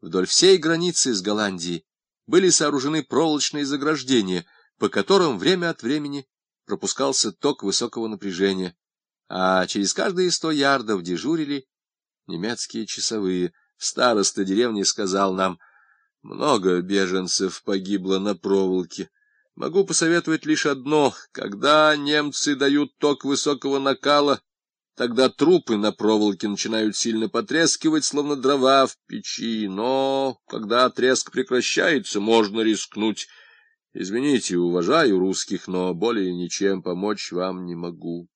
Вдоль всей границы с Голландией были сооружены проволочные заграждения, по которым время от времени пропускался ток высокого напряжения, а через каждые сто ярдов дежурили немецкие часовые. Староста деревни сказал нам, много беженцев погибло на проволоке. Могу посоветовать лишь одно. Когда немцы дают ток высокого накала, тогда трупы на проволоке начинают сильно потрескивать, словно дрова в печи. Но когда треск прекращается, можно рискнуть. Извините, уважаю русских, но более ничем помочь вам не могу.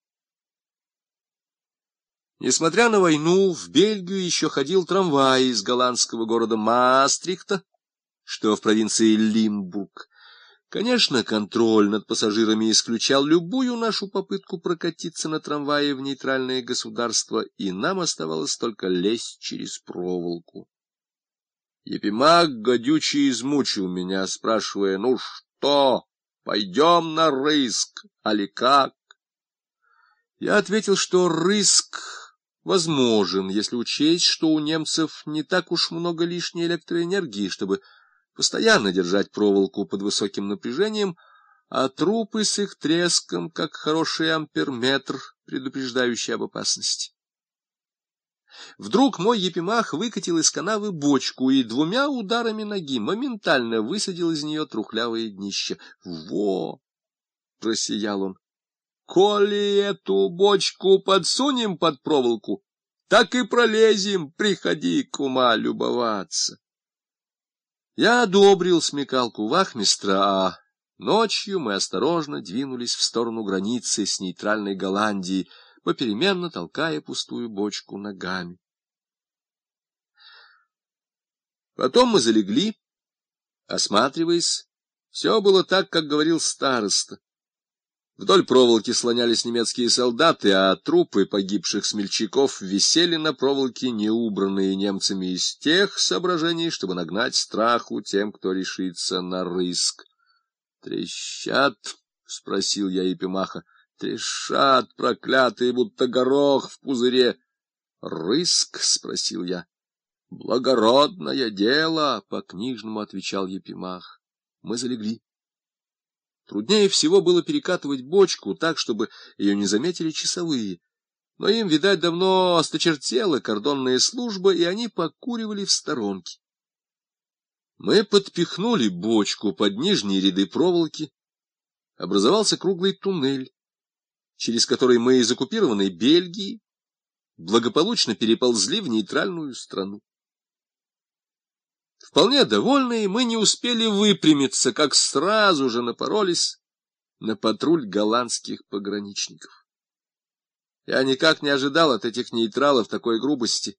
Несмотря на войну, в Бельгию еще ходил трамвай из голландского города Маастрихта, что в провинции Лимбург. Конечно, контроль над пассажирами исключал любую нашу попытку прокатиться на трамвае в нейтральное государство, и нам оставалось только лезть через проволоку. Епимак гадючий измучил меня, спрашивая, ну что, пойдем на рыск, али как? Я ответил, что рыск возможен, если учесть, что у немцев не так уж много лишней электроэнергии, чтобы постоянно держать проволоку под высоким напряжением, а трупы с их треском, как хороший амперметр, предупреждающий об опасности. Вдруг мой епимах выкатил из канавы бочку и двумя ударами ноги моментально высадил из нее трухлявое днище. «Во!» — просиял он. «Коли эту бочку подсунем под проволоку, так и пролезем, приходи, кума, любоваться». Я одобрил смекалку вахмистра, а ночью мы осторожно двинулись в сторону границы с нейтральной Голландией, попеременно толкая пустую бочку ногами. Потом мы залегли, осматриваясь. Все было так, как говорил староста. Вдоль проволоки слонялись немецкие солдаты, а трупы погибших смельчаков висели на проволоке, неубранные немцами из тех соображений, чтобы нагнать страху тем, кто решится на рыск. — Трещат? — спросил я Епимаха. — Трещат, проклятые, будто горох в пузыре. — Рыск? — спросил я. — Благородное дело, — по-книжному отвечал Епимах. Мы залегли. Труднее всего было перекатывать бочку так, чтобы ее не заметили часовые. Но им, видать, давно осточертела кордонная служба, и они покуривали в сторонке. Мы подпихнули бочку под нижние ряды проволоки. Образовался круглый туннель, через который мы из оккупированной Бельгии благополучно переползли в нейтральную страну. Вполне довольные, мы не успели выпрямиться, как сразу же напоролись на патруль голландских пограничников. Я никак не ожидал от этих нейтралов такой грубости,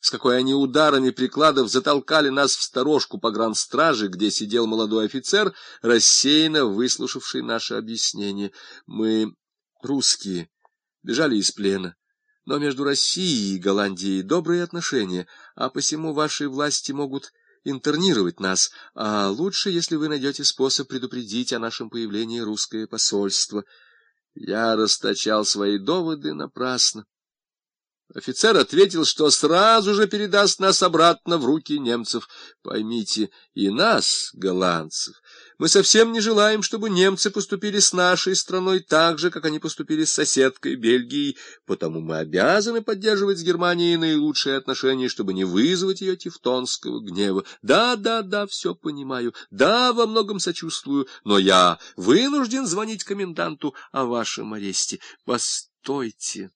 с какой они ударами прикладов затолкали нас в сторожку погранстражи, где сидел молодой офицер, рассеянно выслушавший наше объяснение. Мы, русские, бежали из плена. Но между Россией и Голландией добрые отношения, а посему ваши власти могут интернировать нас, а лучше, если вы найдете способ предупредить о нашем появлении русское посольство. Я расточал свои доводы напрасно. Офицер ответил, что сразу же передаст нас обратно в руки немцев. Поймите, и нас, голландцев, мы совсем не желаем, чтобы немцы поступили с нашей страной так же, как они поступили с соседкой Бельгией, потому мы обязаны поддерживать с Германией наилучшие отношения, чтобы не вызвать ее тевтонского гнева. Да, да, да, все понимаю, да, во многом сочувствую, но я вынужден звонить коменданту о вашем аресте. Постойте.